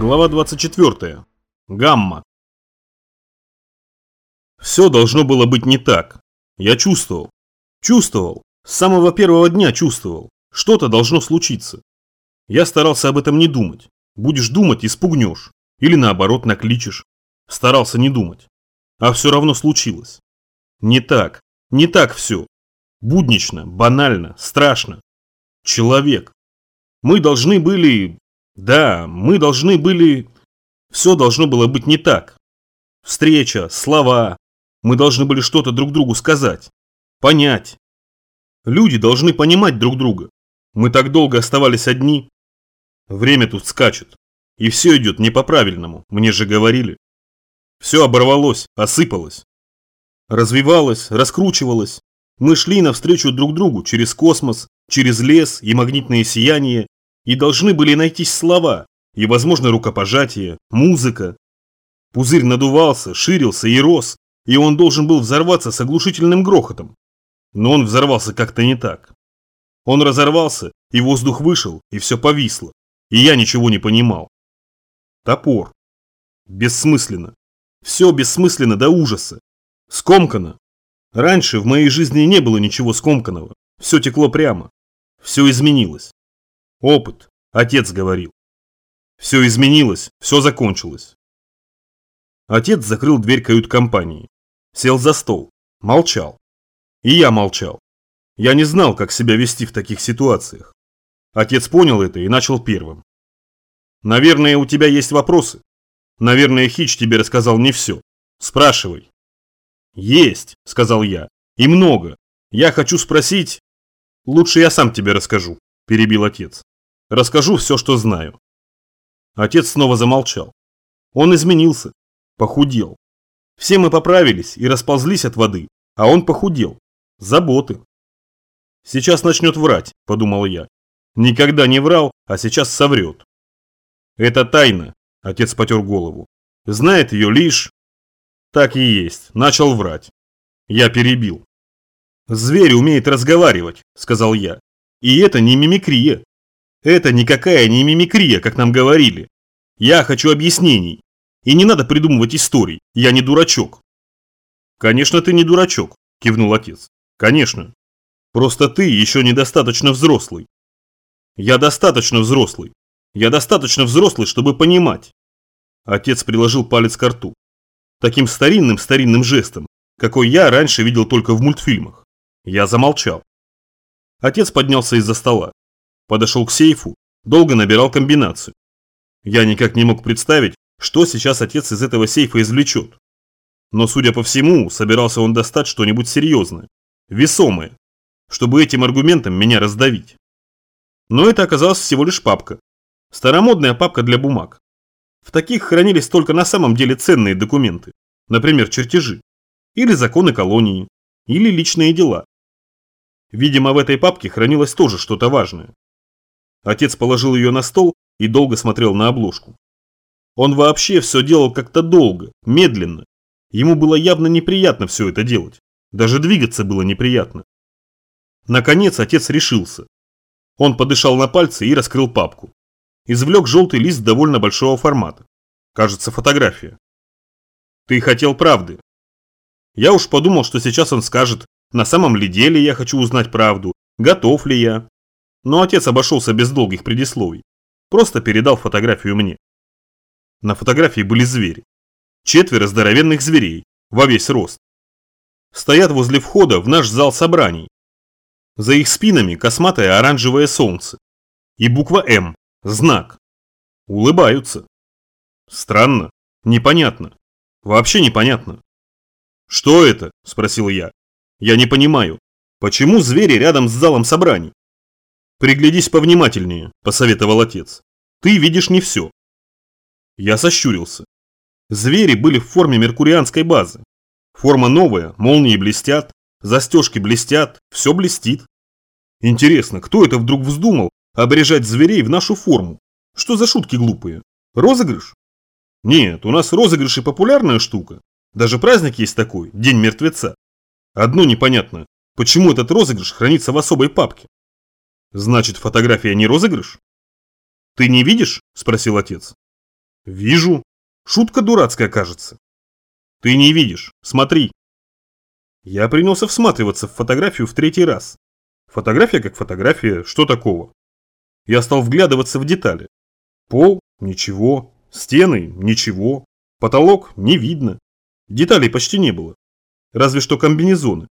Глава 24. Гамма. Все должно было быть не так. Я чувствовал. Чувствовал. С самого первого дня чувствовал. Что-то должно случиться. Я старался об этом не думать. Будешь думать – испугнешь. Или наоборот накличешь. Старался не думать. А все равно случилось. Не так. Не так все. Буднично, банально, страшно. Человек. Мы должны были... Да, мы должны были... Все должно было быть не так. Встреча, слова. Мы должны были что-то друг другу сказать. Понять. Люди должны понимать друг друга. Мы так долго оставались одни. Время тут скачет. И все идет не по-правильному, мне же говорили. Все оборвалось, осыпалось. Развивалось, раскручивалось. Мы шли навстречу друг другу через космос, через лес и магнитные сияния, и должны были найтись слова, и, возможно, рукопожатие, музыка. Пузырь надувался, ширился и рос, и он должен был взорваться с оглушительным грохотом. Но он взорвался как-то не так. Он разорвался, и воздух вышел, и все повисло, и я ничего не понимал. Топор. Бессмысленно. Все бессмысленно до ужаса. Скомкано. Раньше в моей жизни не было ничего скомканного. Все текло прямо. Все изменилось. Опыт. Отец говорил. Все изменилось, все закончилось. Отец закрыл дверь кают-компании. Сел за стол. Молчал. И я молчал. Я не знал, как себя вести в таких ситуациях. Отец понял это и начал первым. Наверное, у тебя есть вопросы. Наверное, Хич тебе рассказал не все. Спрашивай. Есть, сказал я. И много. Я хочу спросить... Лучше я сам тебе расскажу, перебил отец. Расскажу все, что знаю. Отец снова замолчал. Он изменился, похудел. Все мы поправились и расползлись от воды, а он похудел. Заботы. Сейчас начнет врать, подумал я. Никогда не врал, а сейчас соврет. Это тайна, отец потер голову. Знает ее лишь... Так и есть, начал врать. Я перебил. Зверь умеет разговаривать, сказал я. И это не мимикрия. Это никакая не мимикрия, как нам говорили. Я хочу объяснений. И не надо придумывать историй, я не дурачок. Конечно, ты не дурачок, кивнул отец. Конечно. Просто ты еще недостаточно взрослый. Я достаточно взрослый. Я достаточно взрослый, чтобы понимать. Отец приложил палец к рту. Таким старинным-старинным жестом, какой я раньше видел только в мультфильмах. Я замолчал. Отец поднялся из-за стола подошел к сейфу, долго набирал комбинацию. Я никак не мог представить, что сейчас отец из этого сейфа извлечет. Но, судя по всему, собирался он достать что-нибудь серьезное, весомое, чтобы этим аргументом меня раздавить. Но это оказалась всего лишь папка. Старомодная папка для бумаг. В таких хранились только на самом деле ценные документы, например, чертежи, или законы колонии, или личные дела. Видимо, в этой папке хранилось тоже что-то важное. Отец положил ее на стол и долго смотрел на обложку. Он вообще все делал как-то долго, медленно. Ему было явно неприятно все это делать. Даже двигаться было неприятно. Наконец отец решился. Он подышал на пальцы и раскрыл папку. Извлек желтый лист довольно большого формата. Кажется, фотография. Ты хотел правды. Я уж подумал, что сейчас он скажет, на самом ли деле я хочу узнать правду, готов ли я, но отец обошелся без долгих предисловий. Просто передал фотографию мне. На фотографии были звери. Четверо здоровенных зверей, во весь рост. Стоят возле входа в наш зал собраний. За их спинами косматое оранжевое солнце. И буква М, знак. Улыбаются. Странно, непонятно. Вообще непонятно. «Что это?» – спросил я. «Я не понимаю. Почему звери рядом с залом собраний?» «Приглядись повнимательнее», – посоветовал отец. «Ты видишь не все». Я сощурился. Звери были в форме меркурианской базы. Форма новая, молнии блестят, застежки блестят, все блестит. Интересно, кто это вдруг вздумал обрежать зверей в нашу форму? Что за шутки глупые? Розыгрыш? Нет, у нас розыгрыши популярная штука. Даже праздник есть такой, День мертвеца. Одно непонятно, почему этот розыгрыш хранится в особой папке. Значит, фотография не розыгрыш? Ты не видишь? Спросил отец. Вижу. Шутка дурацкая, кажется. Ты не видишь. Смотри. Я принялся всматриваться в фотографию в третий раз. Фотография как фотография, что такого? Я стал вглядываться в детали. Пол – ничего, стены – ничего, потолок – не видно. Деталей почти не было. Разве что комбинезоны.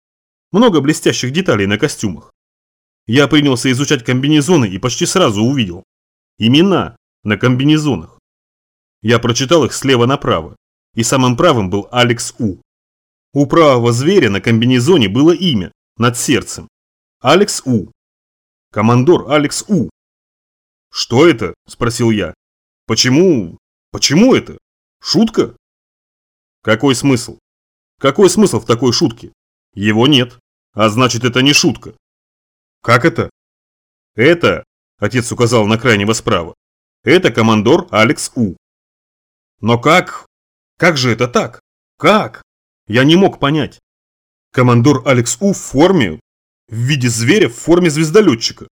Много блестящих деталей на костюмах. Я принялся изучать комбинезоны и почти сразу увидел. Имена на комбинезонах. Я прочитал их слева направо. И самым правым был Алекс У. У правого зверя на комбинезоне было имя, над сердцем. Алекс У. Командор Алекс У. «Что это?» – спросил я. «Почему? Почему это? Шутка?» «Какой смысл? Какой смысл в такой шутке? Его нет. А значит, это не шутка». «Как это?» «Это», – отец указал на крайнего справа, – «это командор Алекс У». «Но как? Как же это так? Как?» Я не мог понять. Командор Алекс У в форме, в виде зверя в форме звездолетчика.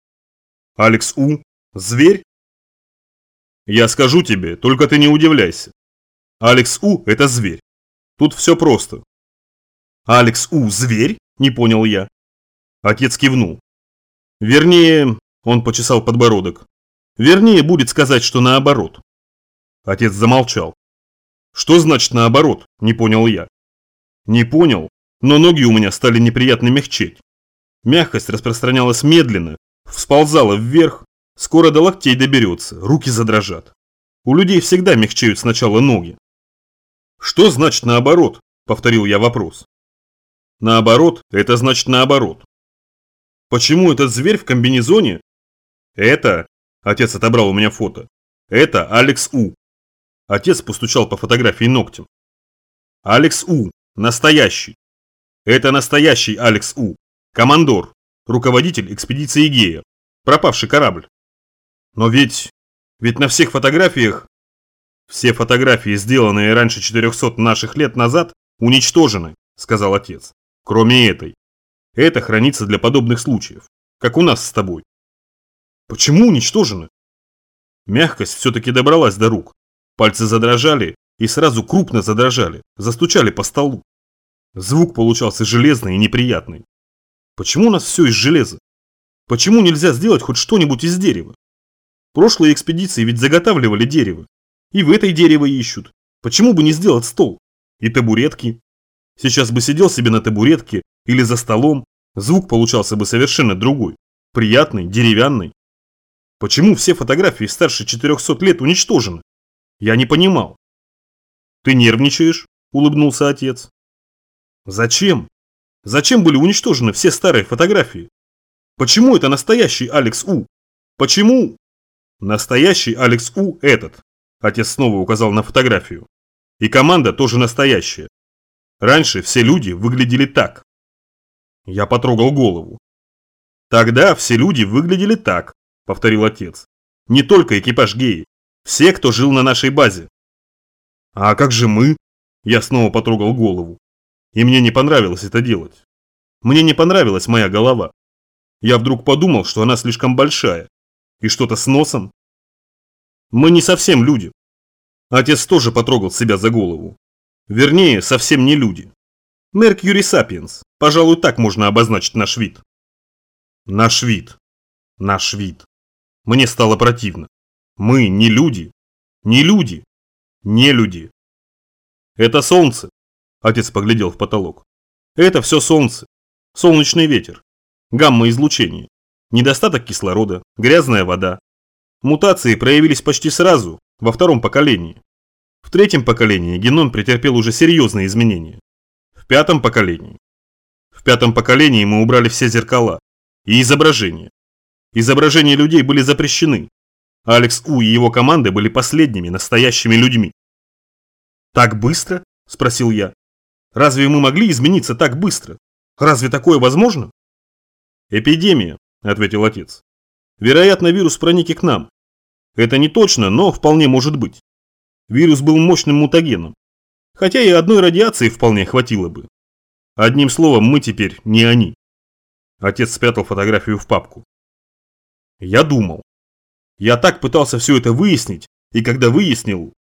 Алекс У Зверь? Я скажу тебе, только ты не удивляйся. Алекс У – это зверь. Тут все просто. Алекс У – зверь? Не понял я. Отец кивнул. Вернее, он почесал подбородок. Вернее, будет сказать, что наоборот. Отец замолчал. Что значит наоборот? Не понял я. Не понял, но ноги у меня стали неприятно мягчеть. Мягкость распространялась медленно, всползала вверх, Скоро до локтей доберется, руки задрожат. У людей всегда мягчеют сначала ноги. Что значит наоборот? Повторил я вопрос. Наоборот, это значит наоборот. Почему этот зверь в комбинезоне? Это, отец отобрал у меня фото, это Алекс У. Отец постучал по фотографии ногтем. Алекс У, настоящий. Это настоящий Алекс У, командор, руководитель экспедиции Гея, пропавший корабль. Но ведь... Ведь на всех фотографиях... Все фотографии, сделанные раньше 400 наших лет назад, уничтожены, сказал отец. Кроме этой. Это хранится для подобных случаев, как у нас с тобой. Почему уничтожены? Мягкость все-таки добралась до рук. Пальцы задрожали и сразу крупно задрожали, застучали по столу. Звук получался железный и неприятный. Почему у нас все из железа? Почему нельзя сделать хоть что-нибудь из дерева? Прошлые экспедиции ведь заготавливали дерево. И в этой дерево ищут. Почему бы не сделать стол? И табуретки. Сейчас бы сидел себе на табуретке или за столом, звук получался бы совершенно другой. Приятный, деревянный. Почему все фотографии старше 400 лет уничтожены? Я не понимал. Ты нервничаешь? Улыбнулся отец. Зачем? Зачем были уничтожены все старые фотографии? Почему это настоящий Алекс У? Почему? Настоящий Алекс У этот. Отец снова указал на фотографию. И команда тоже настоящая. Раньше все люди выглядели так. Я потрогал голову. Тогда все люди выглядели так, повторил отец. Не только экипаж геи. Все, кто жил на нашей базе. А как же мы? Я снова потрогал голову. И мне не понравилось это делать. Мне не понравилась моя голова. Я вдруг подумал, что она слишком большая, и что-то с носом? Мы не совсем люди. Отец тоже потрогал себя за голову. Вернее, совсем не люди. Меркьюри сапиенс. Пожалуй, так можно обозначить наш вид. Наш вид. Наш вид. Мне стало противно. Мы не люди. Не люди. Не люди. Это солнце. Отец поглядел в потолок. Это все солнце. Солнечный ветер. Гамма-излучение недостаток кислорода, грязная вода. Мутации проявились почти сразу, во втором поколении. Третьем поколении геном претерпел уже серьезные изменения. В пятом поколении. В пятом поколении мы убрали все зеркала и изображения. Изображения людей были запрещены. Алекс У и его команды были последними настоящими людьми. «Так быстро?» – спросил я. «Разве мы могли измениться так быстро? Разве такое возможно?» «Эпидемия», – ответил отец. «Вероятно, вирус проник и к нам. Это не точно, но вполне может быть. Вирус был мощным мутагеном. Хотя и одной радиации вполне хватило бы. Одним словом, мы теперь не они». Отец спрятал фотографию в папку. Я думал. Я так пытался все это выяснить, и когда выяснил,